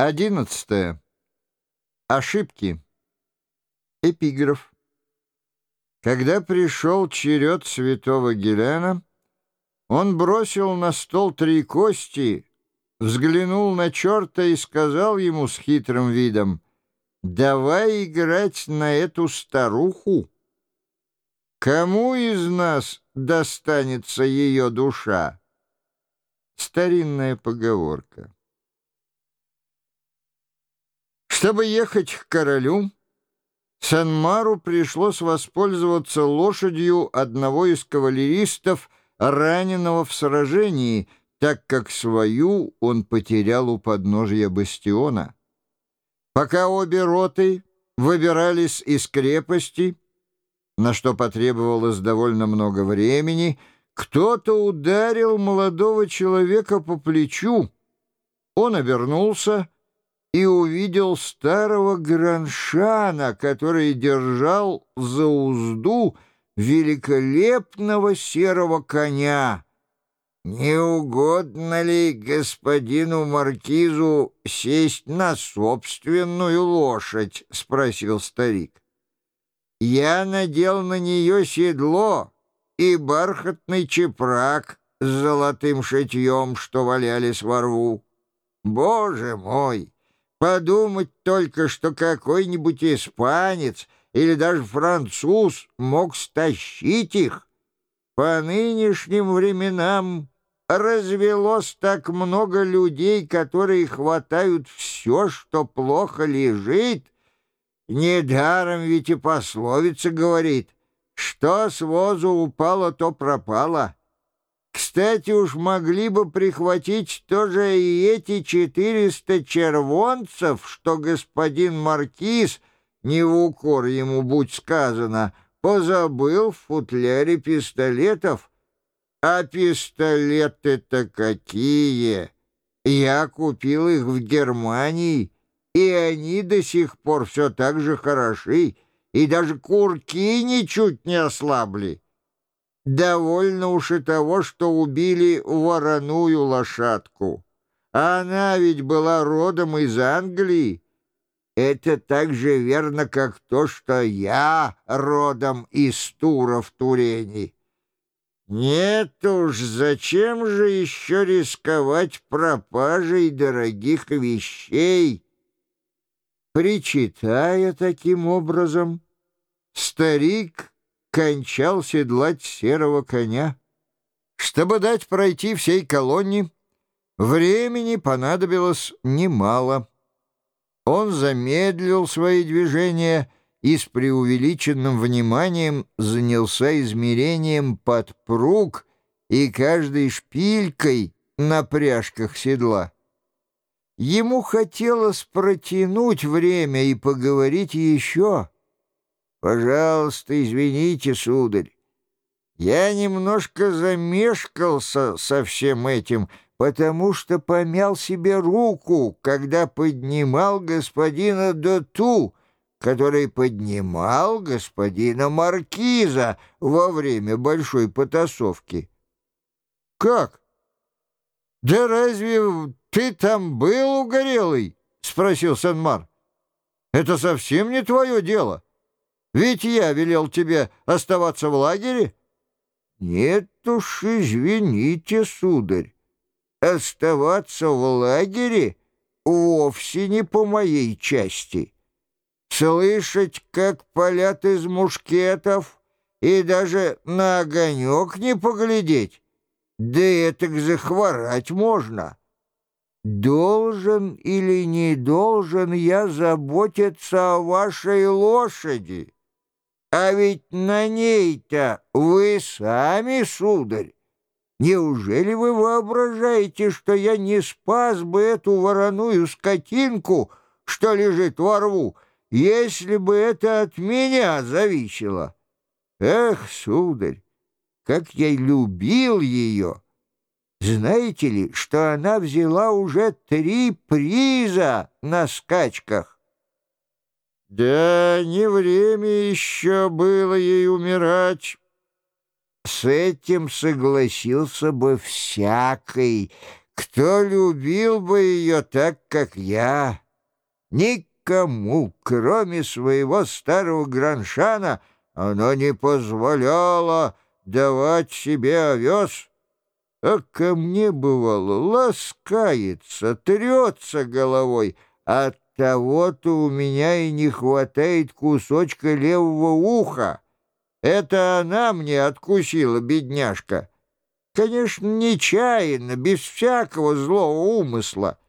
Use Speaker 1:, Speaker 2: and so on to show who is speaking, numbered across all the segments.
Speaker 1: Одиннадцатое. Ошибки. Эпиграф. Когда пришел черед святого Гелена, он бросил на стол три кости, взглянул на черта и сказал ему с хитрым видом, «Давай играть на эту старуху. Кому из нас достанется ее душа?» Старинная поговорка. Чтобы ехать к королю, Санмару пришлось воспользоваться лошадью одного из кавалеристов, раненого в сражении, так как свою он потерял у подножия бастиона. Пока обе роты выбирались из крепости, на что потребовалось довольно много времени, кто-то ударил молодого человека по плечу. Он обернулся и увидел старого граншана, который держал за узду великолепного серого коня. «Не угодно ли господину маркизу сесть на собственную лошадь?» — спросил старик. «Я надел на нее седло и бархатный чепрак с золотым шитьем, что валялись во рву. Боже мой!» Подумать только, что какой-нибудь испанец или даже француз мог стащить их. По нынешним временам развелось так много людей, которые хватают все, что плохо лежит. Недаром ведь и пословица говорит, что с возу упало, то пропало. Кстати, уж могли бы прихватить тоже и эти четыреста червонцев, что господин Маркиз, не в укор ему будь сказано, позабыл в футляре пистолетов. А пистолеты-то какие! Я купил их в Германии, и они до сих пор все так же хороши, и даже курки ничуть не ослабли. Довольно уж и того, что убили вороную лошадку. Она ведь была родом из Англии. Это так же верно, как то, что я родом из Тура в Турене. Нет уж, зачем же еще рисковать пропажей дорогих вещей? Причитая таким образом, старик кончал седлать серого коня. Чтобы дать пройти всей колонне, времени понадобилось немало. Он замедлил свои движения и с преувеличенным вниманием занялся измерением подпруг и каждой шпилькой на пряжках седла. Ему хотелось протянуть время и поговорить еще — «Пожалуйста, извините, сударь. Я немножко замешкался со всем этим, потому что помял себе руку, когда поднимал господина Доту, который поднимал господина Маркиза во время большой потасовки». «Как? Да разве ты там был угорелый?» — спросил Санмар. «Это совсем не твое дело». Ведь я велел тебе оставаться в лагере. Нет уж, извините, сударь, оставаться в лагере вовсе не по моей части. Слышать, как палят из мушкетов, и даже на огонек не поглядеть, да это захворать можно. Должен или не должен я заботиться о вашей лошади?» А ведь на ней-то вы сами, сударь. Неужели вы воображаете, что я не спас бы эту вороную скотинку, что лежит во рву, если бы это от меня зависело? Эх, сударь, как я любил ее! Знаете ли, что она взяла уже три приза на скачках? Да не время еще было ей умирать. С этим согласился бы всякий, Кто любил бы ее так, как я? Никому, кроме своего старого граншана, она не позволяла давать себе овес. А ко мне, бывало, ласкается, трется головой. От того-то у меня и не хватает кусочка левого уха. Это она мне откусила, бедняжка. Конечно, нечаянно, без всякого злого умысла.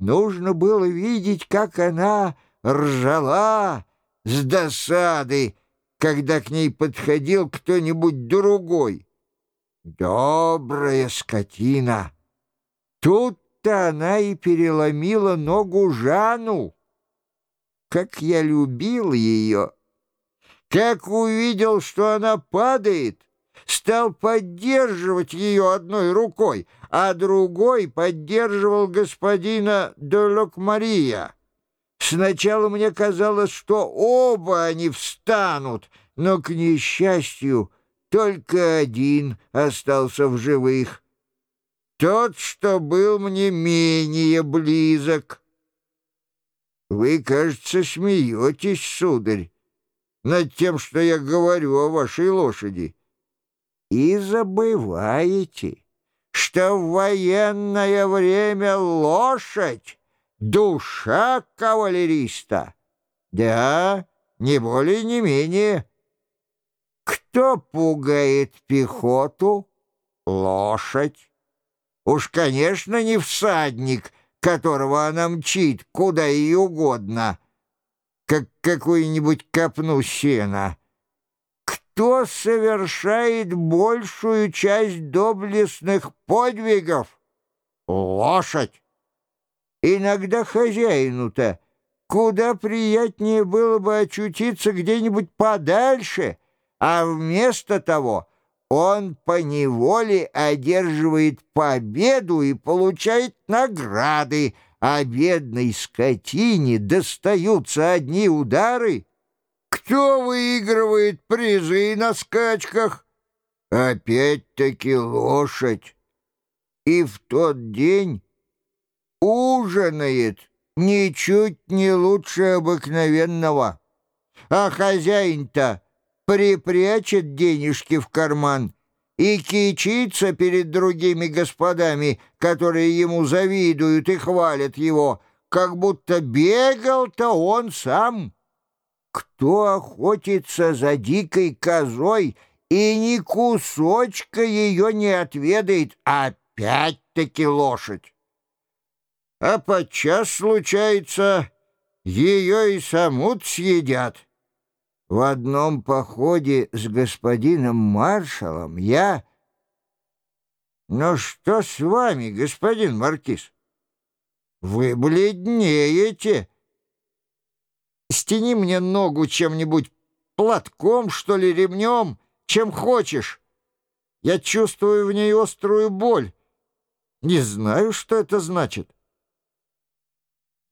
Speaker 1: Нужно было видеть, как она ржала с досады, когда к ней подходил кто-нибудь другой. Добрая скотина! Тут-то она и переломила ногу Жану. Как я любил ее! Как увидел, что она падает, стал поддерживать ее одной рукой, а другой поддерживал господина Делок-Мария. Сначала мне казалось, что оба они встанут, но, к несчастью, только один остался в живых. Тот, что был мне менее близок. Вы, кажется, смеетесь, сударь, над тем, что я говорю о вашей лошади и забываете, что в военное время лошадь — душа кавалериста. Да, не более, не менее. Кто пугает пехоту? Лошадь. Уж, конечно, не всадник, которого она мчит, куда ей угодно, как какую-нибудь копну сена кто совершает большую часть доблестных подвигов? Лошадь. Иногда хозяину-то куда приятнее было бы очутиться где-нибудь подальше, а вместо того он по неволе одерживает победу и получает награды, а бедной скотине достаются одни удары — кто выигрывает призы на скачках? Опять-таки лошадь. И в тот день ужинает ничуть не лучше обыкновенного. А хозяин-то припрячет денежки в карман и кичится перед другими господами, которые ему завидуют и хвалят его, как будто бегал-то он сам». Кто охотится за дикой козой и ни кусочка ее не отведает, опять-таки лошадь? А подчас случается, ее и саму съедят. В одном походе с господином маршалом я... Но что с вами, господин маркиз? Вы бледнеете. Стяни мне ногу чем-нибудь, платком, что ли, ремнем, чем хочешь. Я чувствую в ней острую боль. Не знаю, что это значит.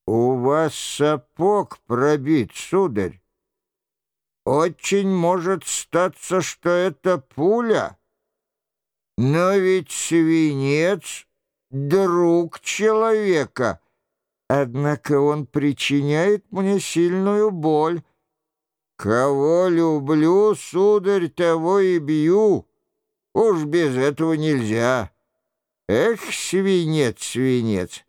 Speaker 1: У вас сапог пробит, сударь. Очень может статься, что это пуля. Но ведь свинец — друг человека — Однако он причиняет мне сильную боль. Кого люблю, сударь, того и бью. Уж без этого нельзя. Эх, свинец, свинец,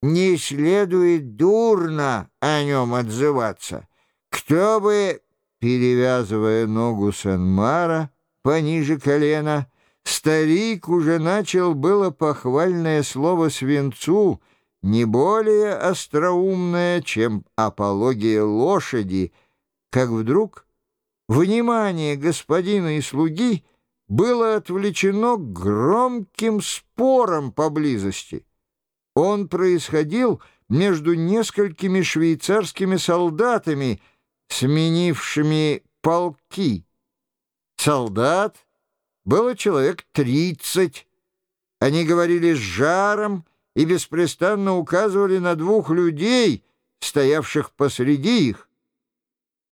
Speaker 1: не следует дурно о нем отзываться. Кто бы, перевязывая ногу Санмара пониже колена, старик уже начал было похвальное слово свинцу — не более остроумная, чем апология лошади, как вдруг внимание господина и слуги было отвлечено громким спором поблизости. Он происходил между несколькими швейцарскими солдатами, сменившими полки. Солдат было человек тридцать. Они говорили с жаром, и беспрестанно указывали на двух людей, стоявших посреди их.